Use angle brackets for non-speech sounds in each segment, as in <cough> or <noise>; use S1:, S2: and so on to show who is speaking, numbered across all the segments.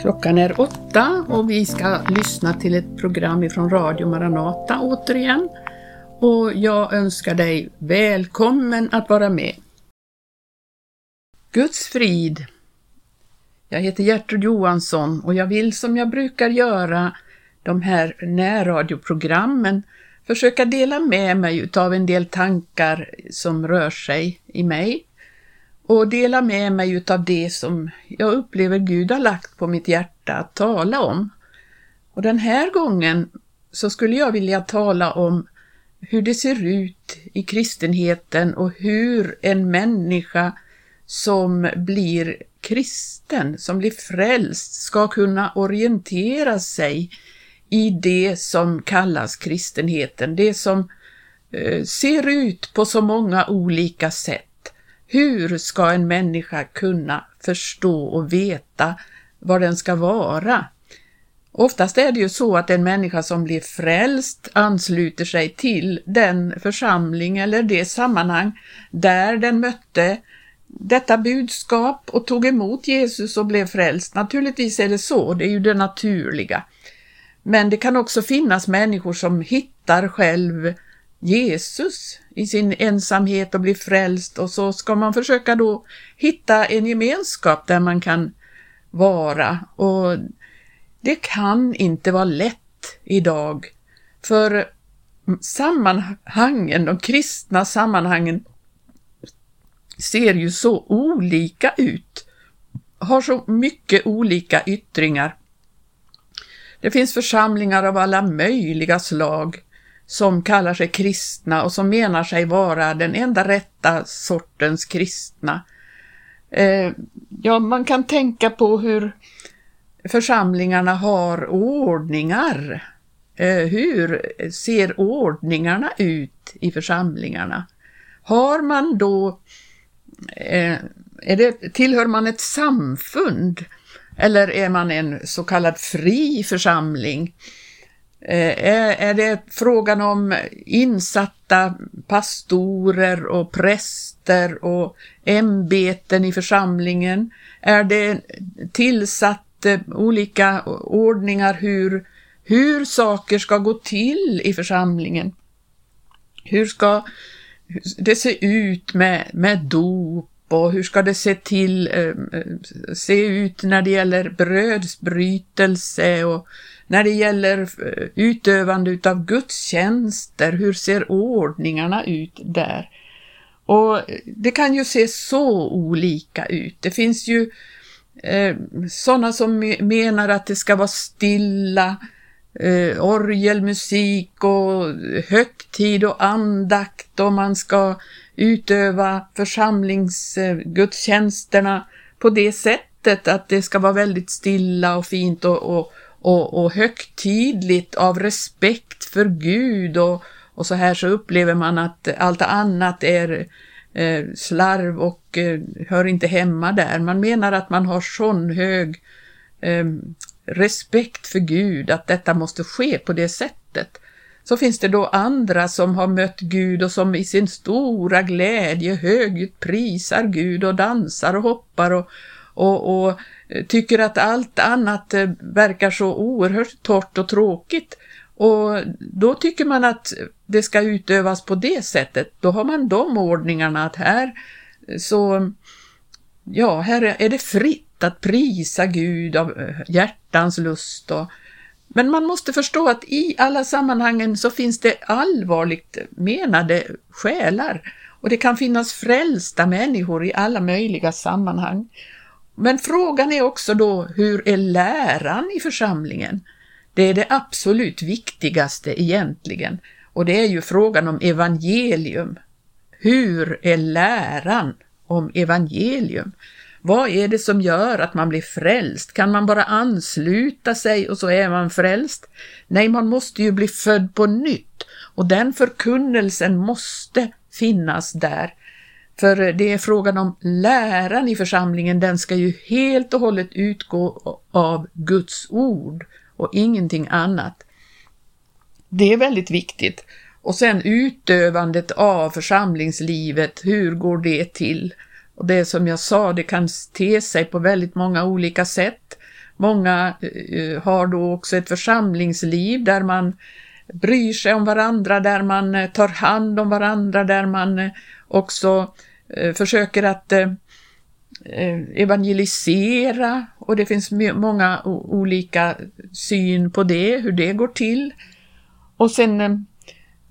S1: Klockan är åtta och vi ska lyssna till ett program ifrån Radio Maranata återigen. Och jag önskar dig välkommen att vara med. Guds frid. Jag heter Gertrud Johansson och jag vill som jag brukar göra de här närradioprogrammen försöka dela med mig utav en del tankar som rör sig i mig och dela med mig utav det som jag upplever Gud har lagt på mitt hjärta att tala om. Och den här gången så skulle jag vilja tala om hur det ser ut i kristenheten och hur en människa som blir kristen, som blir frälst, ska kunna orientera sig i det som kallas kristenheten, det som eh, ser ut på så många olika sätt. Hur ska en människa kunna förstå och veta vad den ska vara? Oftast är det ju så att en människa som blir frälst ansluter sig till den församling eller det sammanhang där den mötte detta budskap och tog emot Jesus och blev frälst. Naturligtvis är det så, det är ju det naturliga. Men det kan också finnas människor som hittar själv Jesus i sin ensamhet och bli frälst. Och så ska man försöka då hitta en gemenskap där man kan vara. Och det kan inte vara lätt idag. För sammanhangen, de kristna sammanhangen ser ju så olika ut, har så mycket olika yttringar. Det finns församlingar av alla möjliga slag som kallar sig kristna och som menar sig vara den enda rätta sortens kristna. Eh, ja, man kan tänka på hur församlingarna har ordningar. Eh, hur ser ordningarna ut i församlingarna? Har man då, eh, är det, tillhör man ett samfund eller är man en så kallad fri församling? Eh, är, det frågan om insatta pastorer och präster och ämbeten i församlingen? Är det tillsatt eh, olika ordningar hur, hur saker ska gå till i församlingen? Hur ska det se ut med, med dop och hur ska det se till, eh, se ut när det gäller brödsbrytelse och när det gäller eh, utövande utav gudstjänster, hur ser ordningarna ut där? Och eh, det kan ju se så olika ut. Det finns ju eh, sådana som menar att det ska vara stilla, eh, orgelmusik och högtid och andakt och man ska utöva församlingsgudstjänsterna på det sättet att det ska vara väldigt stilla och fint och, och och, och högtidligt av respekt för Gud och, och så här så upplever man att allt annat är eh, slarv och eh, hör inte hemma där. Man menar att man har sån hög eh, respekt för Gud att detta måste ske på det sättet. Så finns det då andra som har mött Gud och som i sin stora glädje högljutt prisar Gud och dansar och hoppar och, och, och Eh, tycker att allt annat eh, verkar så oerhört torrt och tråkigt. Och då tycker man att det ska utövas på det sättet. Då har man de ordningarna att här eh, så, ja, här är det fritt att prisa Gud av hjärtans lust och men man måste förstå att i alla sammanhangen så finns det allvarligt menade själar och det kan finnas frälsta människor i alla möjliga sammanhang. Men frågan är också då, hur är läran i församlingen? Det är det absolut viktigaste egentligen. Och det är ju frågan om evangelium. Hur är läran om evangelium? Vad är det som gör att man blir frälst? Kan man bara ansluta sig och så är man frälst? Nej, man måste ju bli född på nytt och den förkunnelsen måste finnas där för det är frågan om läran i församlingen, den ska ju helt och hållet utgå av Guds ord och ingenting annat. Det är väldigt viktigt. Och sen utövandet av församlingslivet, hur går det till? Och det som jag sa, det kan te sig på väldigt många olika sätt. många eh, har då också ett församlingsliv där man bryr sig om varandra, där man eh, tar hand om varandra, där man eh, också eh, försöker att eh, eh evangelisera och det finns många olika syn på det, hur det går till. Och sen eh,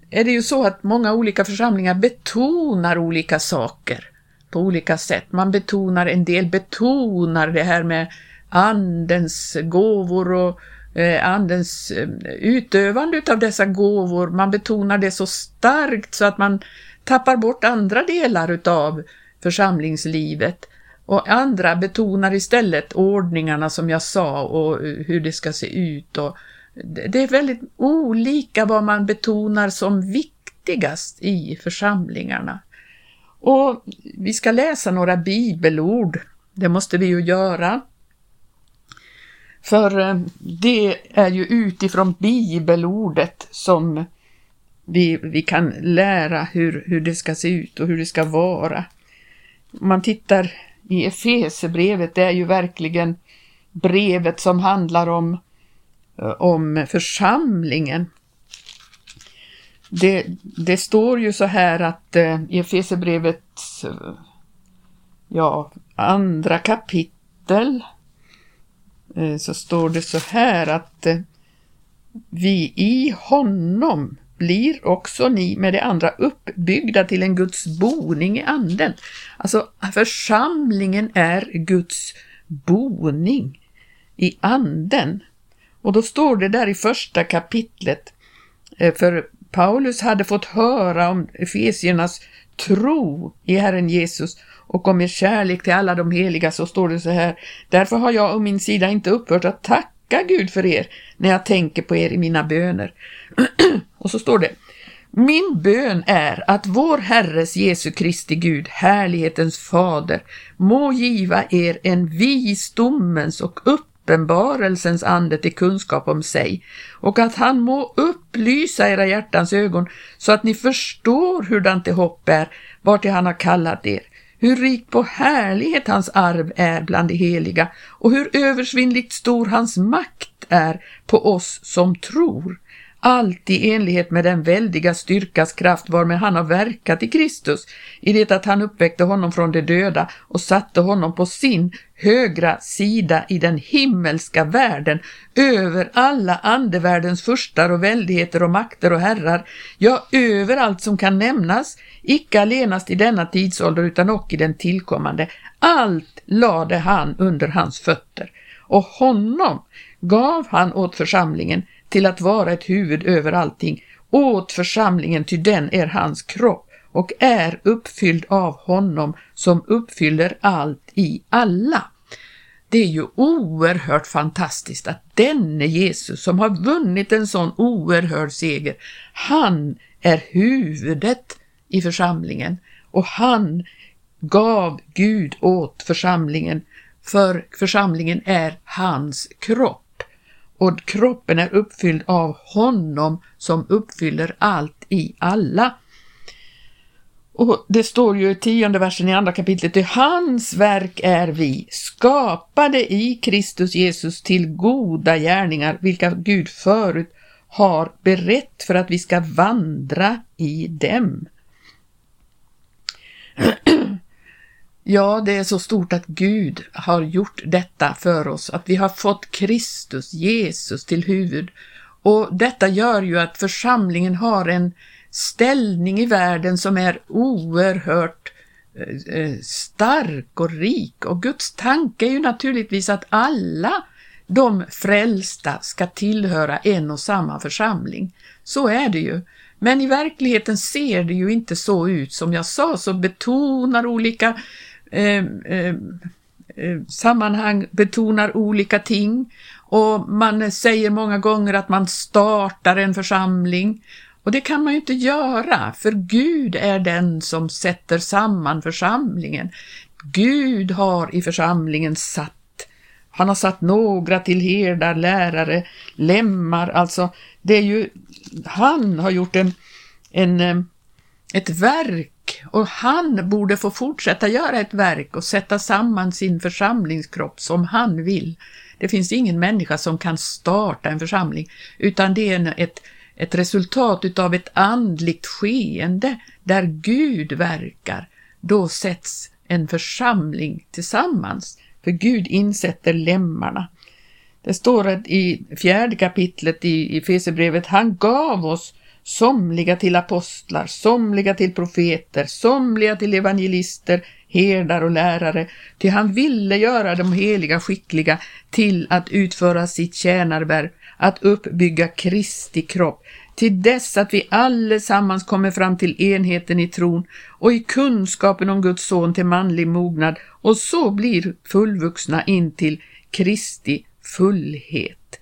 S1: är det ju så att många olika församlingar betonar olika saker på olika sätt. Man betonar, en del betonar det här med andens gåvor och Eh, andens eh, utövande av dessa gåvor. Man betonar det så starkt så att man tappar bort andra delar utav församlingslivet. Och andra betonar istället ordningarna som jag sa och eh, hur det ska se ut. Och det är väldigt olika vad man betonar som viktigast i församlingarna. Och vi ska läsa några bibelord, det måste vi ju göra. För eh, det är ju utifrån bibelordet som vi, vi kan lära hur, hur det ska se ut och hur det ska vara. Om man tittar i Efesebrevet, det är ju verkligen brevet som handlar om, eh, om församlingen. Det, det står ju så här att eh, i Efesierbrevets ja, andra kapitel Eh, så står det så här att eh, vi i honom blir också ni med de andra uppbyggda till en Guds boning i anden. Alltså församlingen är Guds boning i anden. Och då står det där i första kapitlet, eh, för Paulus hade fått höra om Efesiernas tro i Herren Jesus och om er kärlek till alla de heliga så står det så här. Därför har jag å min sida inte upphört att tacka Gud för er när jag tänker på er i mina böner. <clears throat> och så står det. Min bön är att vår Herres Jesu Kristi Gud, härlighetens fader, må giva er en visdomens och upp uppenbarelsens ande till kunskap om sig och att han må upplysa era hjärtans ögon så att ni förstår hurdant det hopp är vartill han har kallat er, hur rik på härlighet hans arv är bland de heliga och hur översvinnligt stor hans makt är på oss som tror allt i enlighet med den väldiga styrkas kraft varmed han har verkat i Kristus, i det att han uppväckte honom från de döda och satte honom på sin högra sida i den himmelska världen, över alla andevärldens furstar och väldigheter och makter och herrar, ja, över allt som kan nämnas, icke allenast i denna tidsålder utan och i den tillkommande. Allt lade han under hans fötter, och honom gav han åt församlingen till att vara ett huvud över allting, åt församlingen, ty den är hans kropp och är uppfylld av honom som uppfyller allt i alla. Det är ju oerhört fantastiskt att denne Jesus som har vunnit en sån oerhörd seger, han är huvudet i församlingen och han gav Gud åt församlingen, för församlingen är hans kropp och kroppen är uppfylld av honom som uppfyller allt i alla. Och det står ju i tionde versen i andra kapitlet, i hans verk är vi, skapade i Kristus Jesus till goda gärningar, vilka Gud förut har berett för att vi ska vandra i dem. <clears throat> Ja, det är så stort att Gud har gjort detta för oss, att vi har fått Kristus, Jesus, till huvud. Och detta gör ju att församlingen har en ställning i världen som är oerhört eh, eh, stark och rik. Och Guds tanke är ju naturligtvis att alla de frälsta ska tillhöra en och samma församling. Så är det ju. Men i verkligheten ser det ju inte så ut. Som jag sa så betonar olika Eh, eh, eh, sammanhang betonar olika ting. Och man säger många gånger att man startar en församling. Och det kan man ju inte göra, för Gud är den som sätter samman församlingen. Gud har i församlingen satt han har satt några till herdar, lärare, lemmar, alltså det är ju, han har gjort en, en, eh, ett verk och han borde få fortsätta göra ett verk och sätta samman sin församlingskropp som han vill. Det finns ingen människa som kan starta en församling, utan det är ett, ett resultat utav ett andligt skeende där Gud verkar. Då sätts en församling tillsammans, för Gud insätter lemmarna. Det står i fjärde kapitlet i Efesierbrevet, han gav oss somliga till apostlar, somliga till profeter, somliga till evangelister, herdar och lärare, till han ville göra de heliga skickliga till att utföra sitt tjänarvärv, att uppbygga Kristi kropp, till dess att vi allesammans kommer fram till enheten i tron och i kunskapen om Guds son till manlig mognad och så blir fullvuxna in till Kristi fullhet.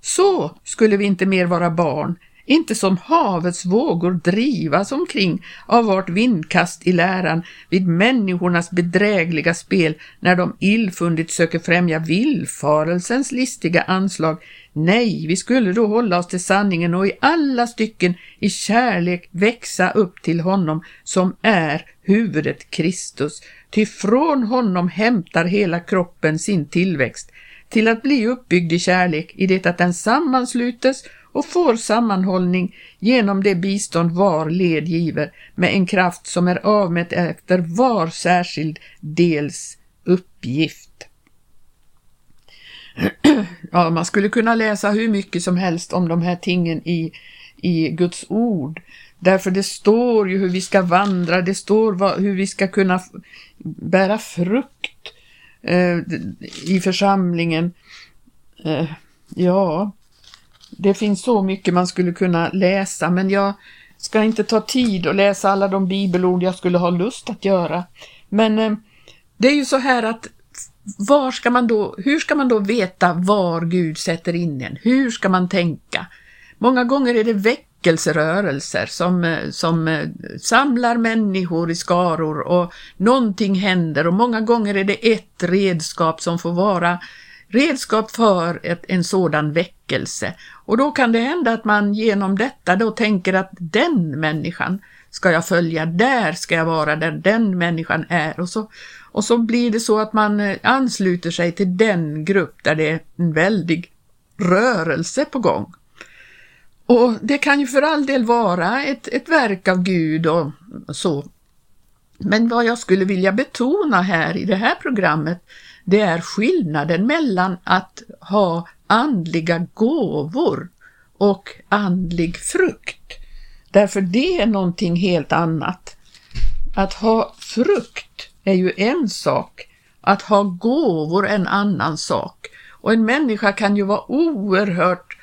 S1: Så skulle vi inte mer vara barn, inte som havets vågor drivas omkring av vart vindkast i läran vid människornas bedrägliga spel när de illfundigt söker främja villfarelsens listiga anslag. Nej, vi skulle då hålla oss till sanningen och i alla stycken i kärlek växa upp till honom som är huvudet Kristus. Ty från honom hämtar hela kroppen sin tillväxt till att bli uppbyggd i kärlek i det att den sammanslutes och får sammanhållning genom det bistånd var led giver med en kraft som är avmätt efter var särskild dels uppgift. <clears throat> Ja, man skulle kunna läsa hur mycket som helst om de här tingen i, i Guds ord. Därför det står ju hur vi ska vandra, det står vad, hur vi ska kunna bära frukt eh, i församlingen. Eh, ja, det finns så mycket man skulle kunna läsa, men jag ska inte ta tid att läsa alla de bibelord jag skulle ha lust att göra. Men eh, det är ju så här att var ska man då, hur ska man då veta var Gud sätter in en? Hur ska man tänka? Många gånger är det väckelserörelser som, eh, som eh, samlar människor i skaror och någonting händer och många gånger är det ett redskap som får vara redskap för ett, en sådan väckelse. Och då kan det hända att man genom detta då tänker att den människan ska jag följa, där ska jag vara där den människan är. Och så, och så blir det så att man eh, ansluter sig till den grupp där det är en väldig rörelse på gång. Och det kan ju för all del vara ett, ett verk av Gud och så. Men vad jag skulle vilja betona här i det här programmet, det är skillnaden mellan att ha andliga gåvor och andlig frukt. Därför det är någonting helt annat. Att ha frukt är ju en sak, att ha gåvor en annan sak. Och en människa kan ju vara oerhört,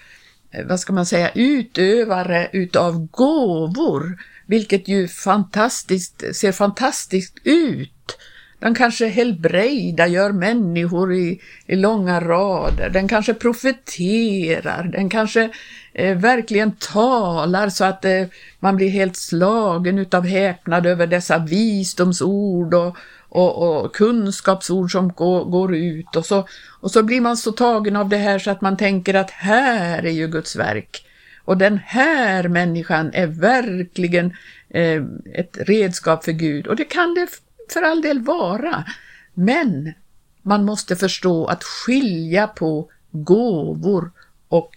S1: eh, vad ska man säga, utövare utav gåvor, vilket ju fantastiskt, ser fantastiskt ut. Den kanske helbrägdar, gör människor i, i långa rader. Den kanske profeterar, den kanske eh, verkligen talar så att eh, man blir helt slagen utav häpnad över dessa visdomsord och, och, och kunskapsord som går, går ut. Och så, och så blir man så tagen av det här så att man tänker att här är ju Guds verk. Och den här människan är verkligen eh, ett redskap för Gud. Och det kan det för all del vara, men man måste förstå att skilja på gåvor och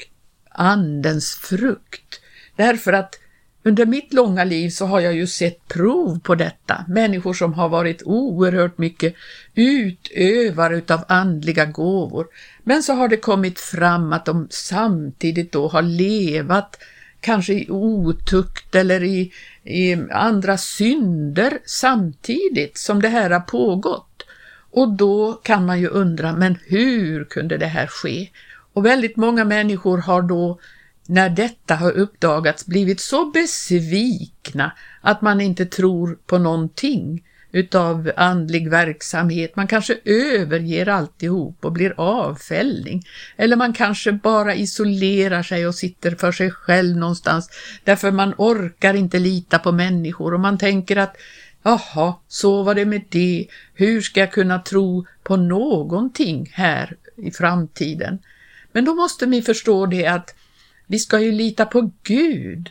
S1: andens frukt. Därför att under mitt långa liv så har jag ju sett prov på detta. Människor som har varit oerhört mycket utövare utav andliga gåvor. Men så har det kommit fram att de samtidigt då har levat kanske i otukt eller i, i andra synder samtidigt som det här har pågått. Och då kan man ju undra, men hur kunde det här ske? Och väldigt många människor har då, när detta har uppdagats, blivit så besvikna att man inte tror på någonting utav andlig verksamhet. Man kanske överger alltihop och blir avfällning. Eller man kanske bara isolerar sig och sitter för sig själv någonstans därför man orkar inte lita på människor och man tänker att jaha, så var det med det. Hur ska jag kunna tro på någonting här i framtiden? Men då måste vi förstå det att vi ska ju lita på Gud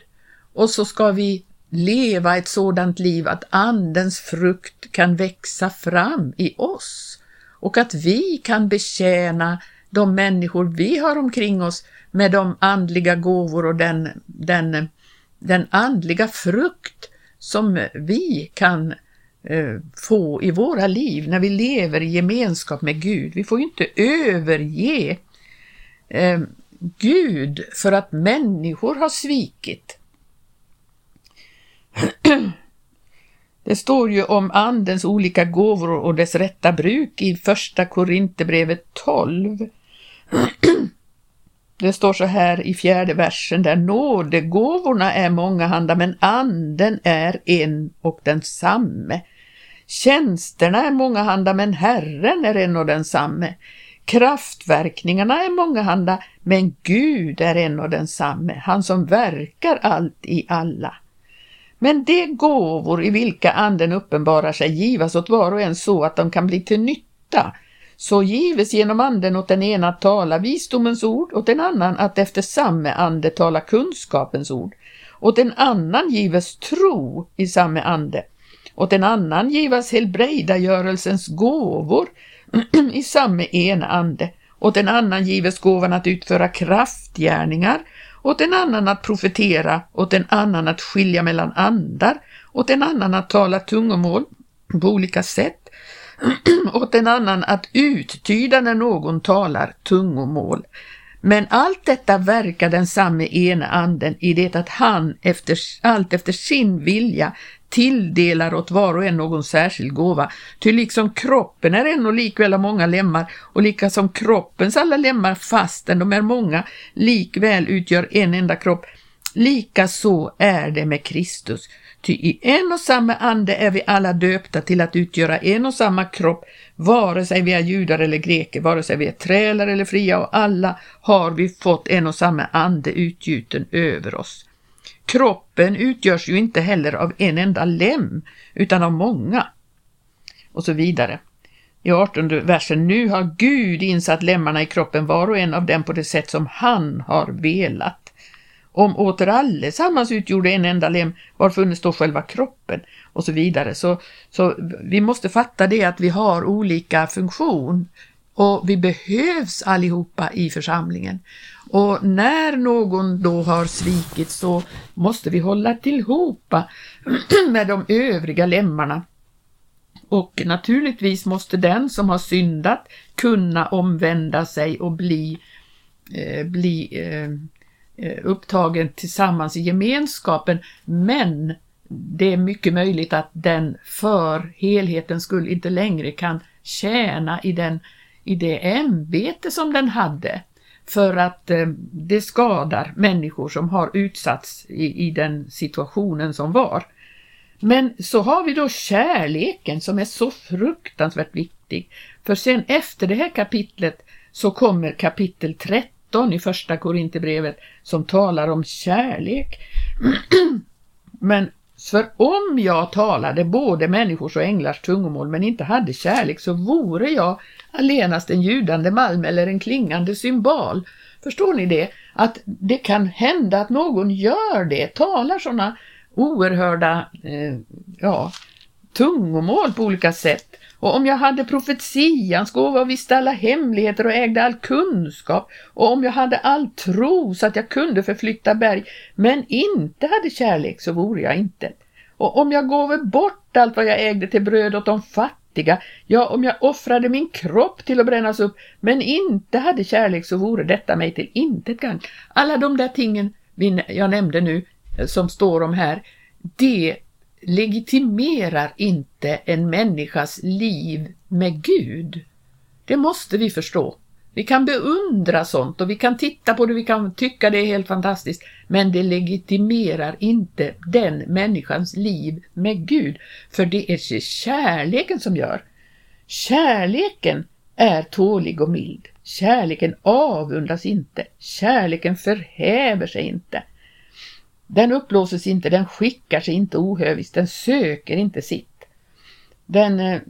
S1: och så ska vi leva ett sådant liv att andens frukt kan växa fram i oss och att vi kan betjäna de människor vi har omkring oss med de andliga gåvor och den, den, den andliga frukt som vi kan eh, få i våra liv när vi lever i gemenskap med Gud. Vi får ju inte överge eh, Gud för att människor har svikit. Det står ju om Andens olika gåvor och dess rätta bruk i första Korinthierbrevet 12. Det står så här i fjärde versen där nådegåvorna är mångahanda men anden är en och densamme. Tjänsterna är mångahanda men Herren är en och densamme. Kraftverkningarna är mångahanda men Gud är en och densamme, han som verkar allt i alla. Men de gåvor i vilka anden uppenbarar sig givas åt var och en så att de kan bli till nytta. Så gives genom anden åt den ena att tala visdomens ord, åt den annan att efter samme ande tala kunskapens ord. Åt en annan gives tro i samme ande. Åt en annan givas helbrägdagörelsens gåvor <clears throat> i samme ena ande. Åt en annan gives gåvan att utföra kraftgärningar åt en annan att profetera, åt en annan att skilja mellan andar, åt en annan att tala tungomål på olika sätt, <clears throat> åt en annan att uttyda när någon talar tungomål. Men allt detta verkar den samme ena anden i det att han efter, allt efter sin vilja tilldelar åt var och en någon särskild gåva. Ty liksom kroppen är en och likväl har många lemmar och lika som kroppens alla lemmar fastän de är många likväl utgör en enda kropp, lika så är det med Kristus. Ty i en och samma ande är vi alla döpta till att utgöra en och samma kropp, vare sig vi är judar eller greker, vare sig vi är trälar eller fria och alla har vi fått en och samma ande utgjuten över oss. Kroppen utgörs ju inte heller av en enda lem utan av många. Och så vidare. I 18 versen, nu har Gud insatt lemmarna i kroppen var och en av dem på det sätt som han har velat. Om åter allesammans utgjorde en enda lem, var funnes då själva kroppen? Och så vidare. Så, så vi måste fatta det att vi har olika funktion och vi behövs allihopa i församlingen. Och när någon då har svikit så måste vi hålla tillhopa <clears throat> med de övriga lemmarna. Och naturligtvis måste den som har syndat kunna omvända sig och bli, eh, bli eh, eh Eh, upptagen tillsammans i gemenskapen. Men det är mycket möjligt att den för helhetens skull inte längre kan tjäna i, den, i det ämbete som den hade för att eh, det skadar människor som har utsatts i, i den situationen som var. Men så har vi då kärleken som är så fruktansvärt viktig. För sen efter det här kapitlet så kommer kapitel 13 i första Korinthierbrevet som talar om kärlek. <clears throat> Men för om jag talade både människors och änglars tungomål men inte hade kärlek så vore jag allenast en ljudande malm eller en klingande symbol. Förstår ni det? Att det kan hända att någon gör det, talar sådana oerhörda eh, ja, tungomål på olika sätt. Och om jag hade profetians gåva och visste alla hemligheter och ägde all kunskap och om jag hade all tro så att jag kunde förflytta berg men inte hade kärlek så vore jag inte. Och om jag gåve bort allt vad jag ägde till bröd åt de fattiga, ja om jag offrade min kropp till att brännas upp men inte hade kärlek så vore detta mig till intet gagn. Alla de där tingen jag nämnde nu eh, som står om här, det legitimerar inte en människas liv med Gud. Det måste vi förstå. Vi kan beundra sånt och vi kan titta på det, vi kan tycka det är helt fantastiskt, men det legitimerar inte den människans liv med Gud, för det är kärleken som gör. Kärleken är tålig och mild. Kärleken avundas inte. Kärleken förhäver sig inte. Den upplåses inte, den skickar sig inte ohöviskt, den söker inte sitt. Den eh,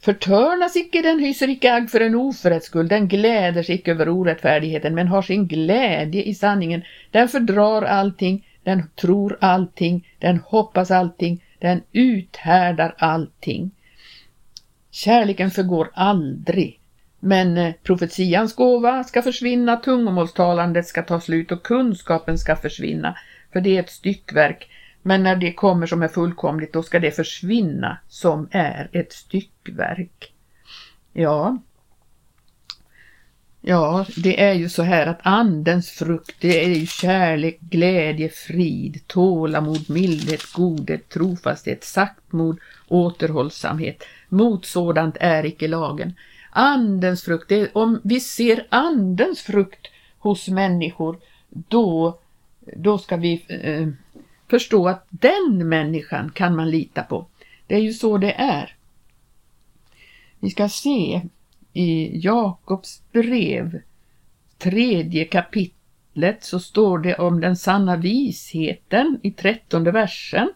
S1: förtörnas icke, den hyser icke agg för en oförrätts skull, den gläder sig icke över orättfärdigheten, men har sin glädje i sanningen. Den fördrar allting, den tror allting, den hoppas allting, den uthärdar allting. Kärleken förgår aldrig. Men eh, profetians gåva ska försvinna, tungomålstalandet ska ta slut och kunskapen ska försvinna. För det är ett styckverk. Men när det kommer som är fullkomligt, då ska det försvinna som är ett styckverk. Ja, Ja, det är ju så här att andens frukt, det är ju kärlek, glädje, frid, tålamod, mildhet, godhet, trofasthet, saktmod, återhållsamhet. Mot sådant är icke lagen. Andens frukt, det, om vi ser andens frukt hos människor, då, då ska vi eh, förstå att den människan kan man lita på. Det är ju så det är. Vi ska se i Jakobs brev, tredje kapitlet, så står det om den sanna visheten i trettonde versen.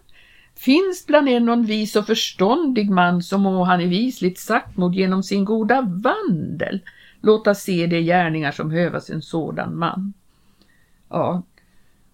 S1: Finns bland er någon vis och förståndig man så må han i visligt saktmod genom sin goda vandel låta se de gärningar som hövas en sådan man. Ja,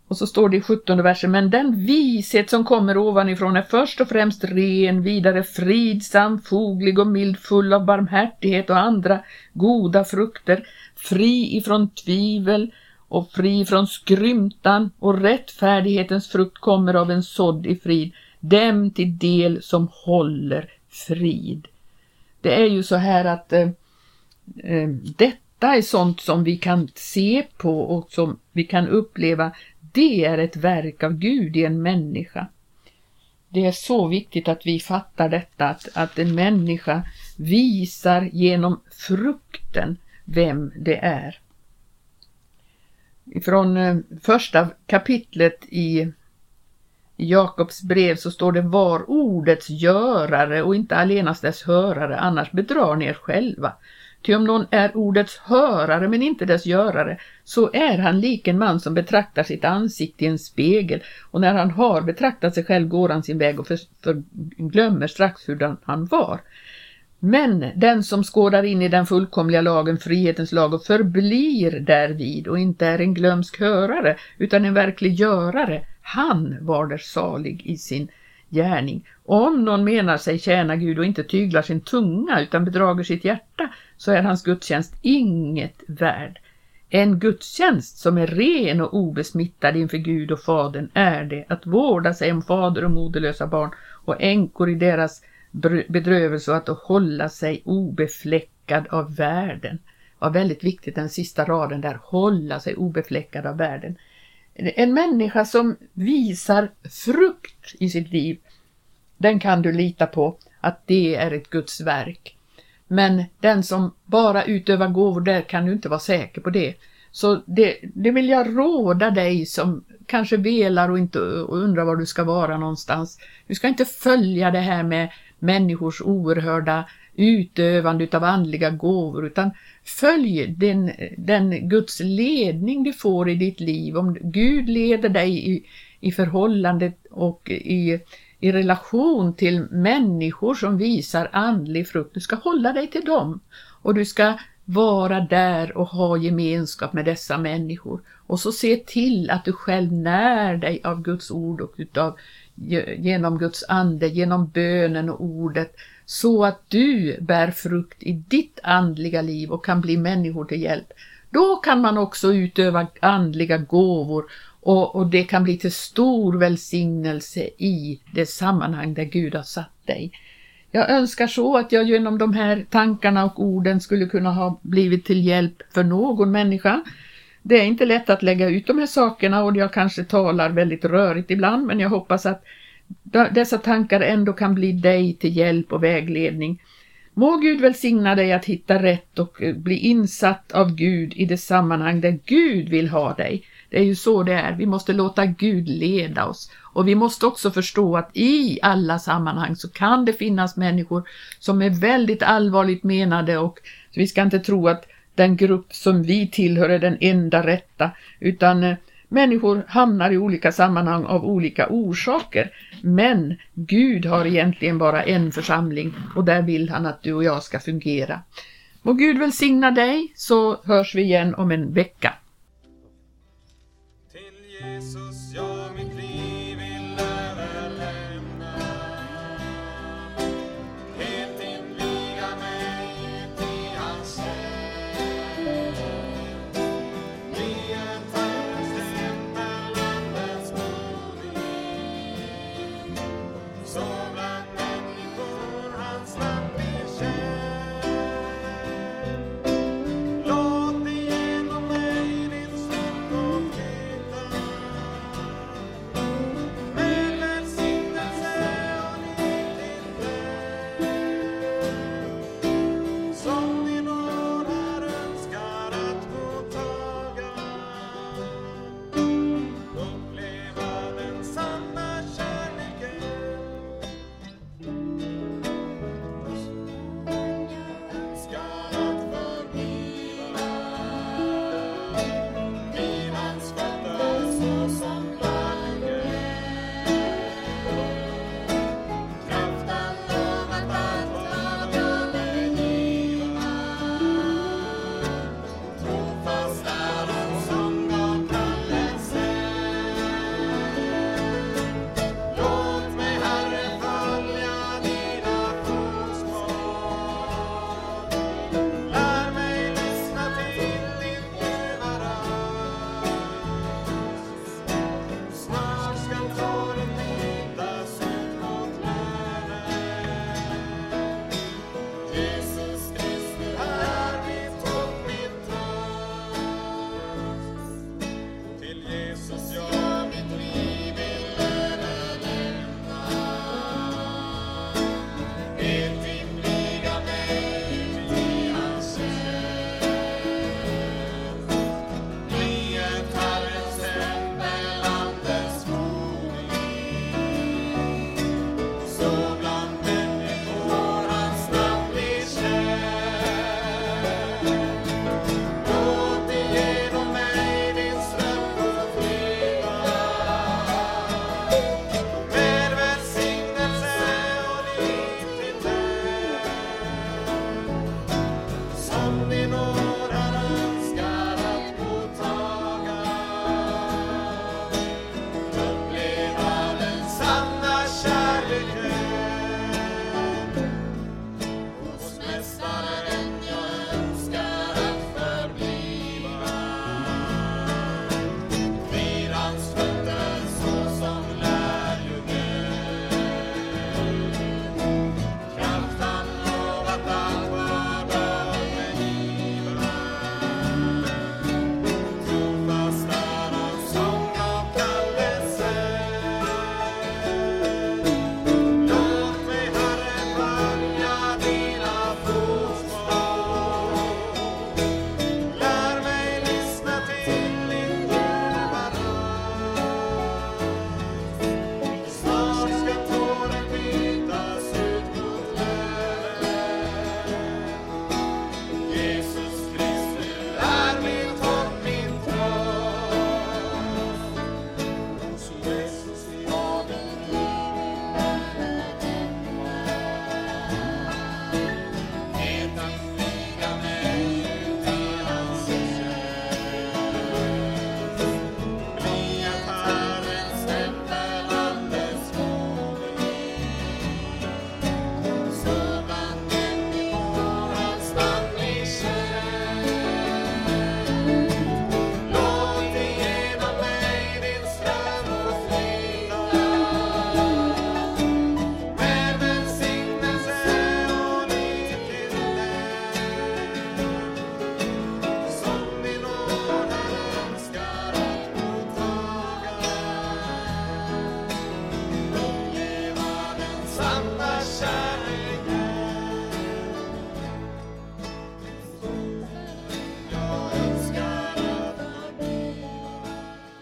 S1: och så står det i 17 versen, men den vishet som kommer ovanifrån är först och främst ren, vidare fridsam, foglig och mild, full av barmhärtighet och andra goda frukter, fri ifrån tvivel och fri från skrymtan och rättfärdighetens frukt kommer av en sådd i frid, dem till del som håller frid. Det är ju så här att eh, eh, detta är sånt som vi kan se på och som vi kan uppleva det är ett verk av Gud i en människa. Det är så viktigt att vi fattar detta, att, att en människa visar genom frukten vem det är. Från eh, första kapitlet i Jakobs brev så står det var ordets görare och inte allenast dess hörare, annars bedrar ni er själva. Ty om någon är ordets hörare men inte dess görare, så är han lik en man som betraktar sitt ansikte i en spegel och när han har betraktat sig själv går han sin väg och för, för, glömmer strax hur han var. Men den som skådar in i den fullkomliga lagen, frihetens lag och förblir därvid och inte är en glömsk hörare utan en verklig görare, han var där salig i sin gärning. Om någon menar sig tjäna Gud och inte tyglar sin tunga utan bedrager sitt hjärta så är hans gudstjänst inget värd. En gudstjänst som är ren och obesmittad inför Gud och Fadern är det att vårda sig om fader och moderlösa barn och änkor i deras bedrövelse och att hålla sig obefläckad av världen. Det var väldigt viktigt den sista raden där, hålla sig obefläckad av världen. En människa som visar frukt i sitt liv, den kan du lita på att det är ett Guds verk. Men den som bara utövar gåvor, där kan du inte vara säker på det. Så det, det vill jag råda dig som kanske velar och inte och undrar var du ska vara någonstans. Du ska inte följa det här med människors oerhörda utövande av andliga gåvor utan följ den, den Guds ledning du får i ditt liv. Om Gud leder dig i, i förhållandet och i, i relation till människor som visar andlig frukt, du ska hålla dig till dem och du ska vara där och ha gemenskap med dessa människor och så se till att du själv när dig av Guds ord och utav, genom Guds ande, genom bönen och ordet så att du bär frukt i ditt andliga liv och kan bli människor till hjälp. Då kan man också utöva andliga gåvor och, och det kan bli till stor välsignelse i det sammanhang där Gud har satt dig. Jag önskar så att jag genom de här tankarna och orden skulle kunna ha blivit till hjälp för någon människa. Det är inte lätt att lägga ut de här sakerna och jag kanske talar väldigt rörigt ibland men jag hoppas att dessa tankar ändå kan bli dig till hjälp och vägledning. Må Gud välsigna dig att hitta rätt och eh, bli insatt av Gud i det sammanhang där Gud vill ha dig. Det är ju så det är, vi måste låta Gud leda oss. Och vi måste också förstå att i alla sammanhang så kan det finnas människor som är väldigt allvarligt menade och vi ska inte tro att den grupp som vi tillhör är den enda rätta, utan eh, Människor hamnar i olika sammanhang av olika orsaker. Men Gud har egentligen bara en församling och där vill han att du och jag ska fungera. Må Gud välsigna dig så hörs vi igen om en vecka.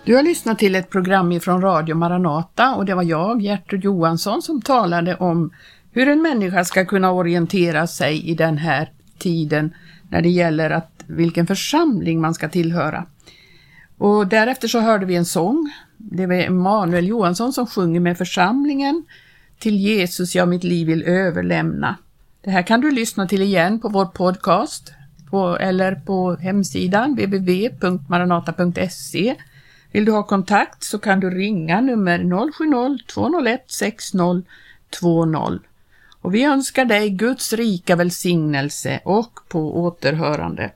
S1: Du har lyssnat till ett program ifrån Radio Maranata och det var jag, Gertrud Johansson, som talade om hur en människa ska kunna orientera sig i den här tiden när det gäller att, vilken församling man ska tillhöra. Och därefter så hörde vi en sång. Det var Emanuel Johansson som sjunger med församlingen Till Jesus jag mitt liv vill överlämna. Det här kan du lyssna till igen på vår podcast på, eller på hemsidan www.maranata.se. Vill du ha kontakt så kan du ringa nummer 070-201 6020. Och vi önskar dig Guds rika välsignelse och på återhörande.